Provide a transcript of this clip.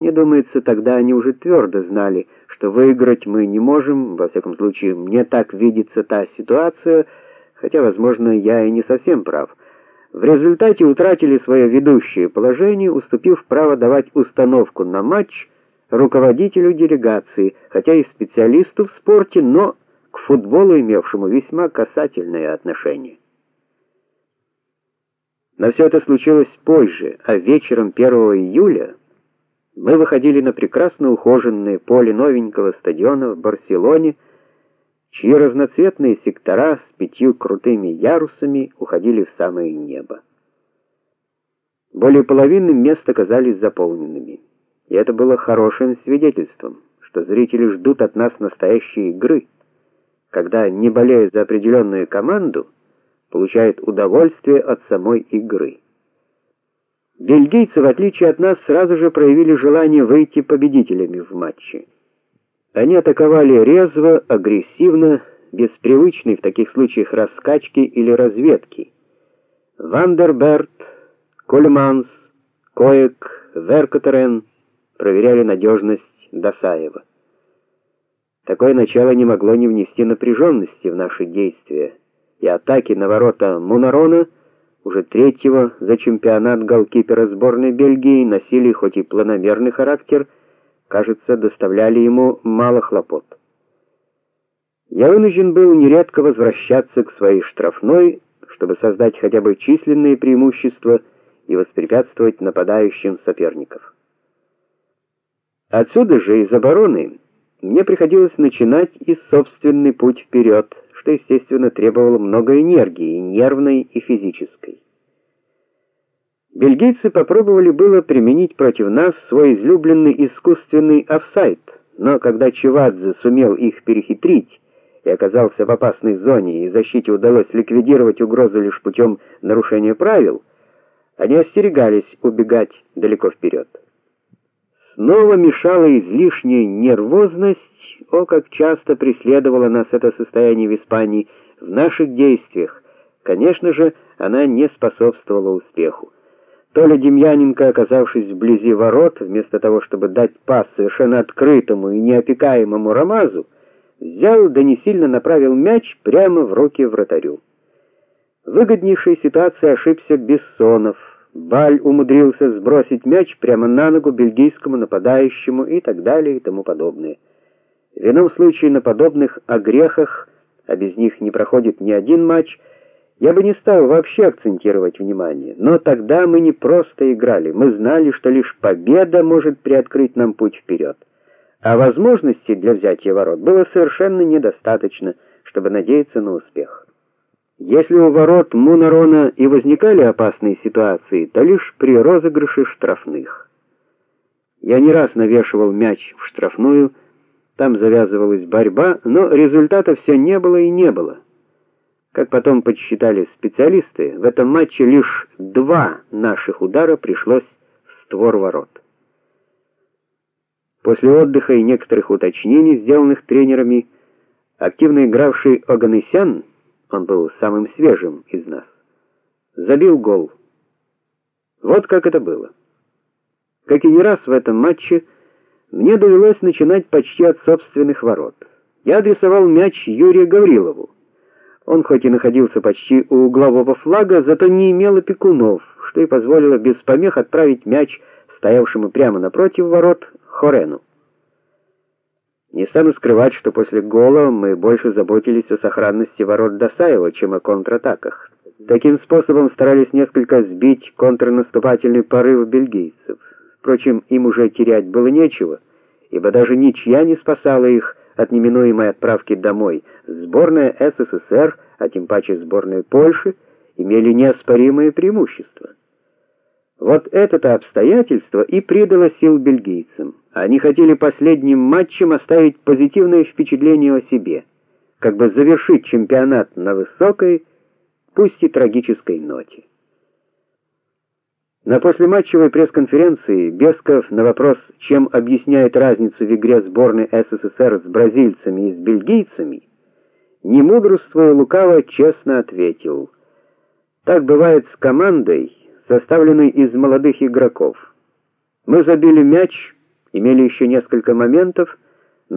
Мне думается, тогда они уже твердо знали, что выиграть мы не можем, во всяком случае, мне так видится та ситуация, хотя, возможно, я и не совсем прав. В результате утратили свое ведущее положение, уступив право давать установку на матч руководителю делегации, хотя и специалисту в спорте, но к футболу имевшему весьма касательное отношение. Но все это случилось позже, а вечером 1 июля мы выходили на прекрасно ухоженное поле новенького стадиона в Барселоне, чьи разноцветные сектора с пятью крутыми ярусами уходили в самое небо. Более половины мест оказались заполненными. И это было хорошим свидетельством, что зрители ждут от нас настоящей игры, когда, не болея за определенную команду, получают удовольствие от самой игры. Бельгийцы, в отличие от нас, сразу же проявили желание выйти победителями в матче. Они атаковали резво, агрессивно, без привычной в таких случаях раскачки или разведки. Вандерберт, Кольманс, Коек, Веркотерен проверяли надежность Досаева. Такое начало не могло не внести напряженности в наши действия, и атаки на ворота Мунарона, уже третьего за чемпионат голкипера сборной Бельгии, носили хоть и планомерный характер, кажется, доставляли ему мало хлопот. Я вынужден был нередко возвращаться к своей штрафной, чтобы создать хотя бы численные преимущества и воспрепятствовать нападающим соперников. Отсюда же из обороны мне приходилось начинать и собственный путь вперед, что естественно требовало много энергии, и нервной, и физической. Бельгийцы попробовали было применить против нас свой излюбленный искусственный офсайд, но когда Чевадзе сумел их перехитрить и оказался в опасной зоне, и защите удалось ликвидировать угрозу лишь путем нарушения правил, они остерегались убегать далеко вперед. Снова мешала излишняя нервозность, о как часто преследовало нас это состояние в Испании в наших действиях. Конечно же, она не способствовала успеху. То ли Демьяненко, оказавшись вблизи ворот, вместо того, чтобы дать пас совершенно открытому и неопекаемому Рамазу, взял да не сильно направил мяч прямо в руки вратарю. В выгоднейшей ситуации ошибся Бессонов. Баль умудрился сбросить мяч прямо на ногу бельгийскому нападающему и так далее и тому подобное. В ином случае на подобных огрехах, а без них не проходит ни один матч, я бы не стал вообще акцентировать внимание. Но тогда мы не просто играли, мы знали, что лишь победа может приоткрыть нам путь вперед. А возможностей для взятия ворот было совершенно недостаточно, чтобы надеяться на успех. Если у ворот Мунарона и возникали опасные ситуации, то лишь при розыгрыше штрафных. Я не раз навешивал мяч в штрафную, там завязывалась борьба, но результата все не было и не было. Как потом подсчитали специалисты, в этом матче лишь два наших удара пришлось в створ ворот. После отдыха и некоторых уточнений, сделанных тренерами, активно игравший Оганесян он был самым свежим из нас. Забил гол. Вот как это было. Как и не раз в этом матче, мне довелось начинать почти от собственных ворот. Я адресовал мяч Юрию Гаврилову. Он хоть и находился почти у углового флага, зато не имел опекунов, что и позволило без помех отправить мяч стоявшему прямо напротив ворот Хорену. Не стану скрывать, что после гола мы больше заботились о сохранности ворот Досаева, чем о контратаках. Таким способом старались несколько сбить контрнаступательный порыв бельгийцев. Впрочем, им уже терять было нечего, ибо даже ничья не спасала их от неминуемой отправки домой. Сборная СССР, а тем паче сборная Польши, имели неоспоримое преимущество. Вот это-то обстоятельство и придало сил бельгийцам. Они хотели последним матчем оставить позитивное впечатление о себе, как бы завершить чемпионат на высокой, пусть и трагической ноте. На послематчевой пресс-конференции Бесков на вопрос, чем объясняет разницу в игре сборной СССР с бразильцами и с бельгийцами, не мудрствуя лукаво, честно ответил: "Так бывает с командой, составленный из молодых игроков. Мы забили мяч, имели еще несколько моментов,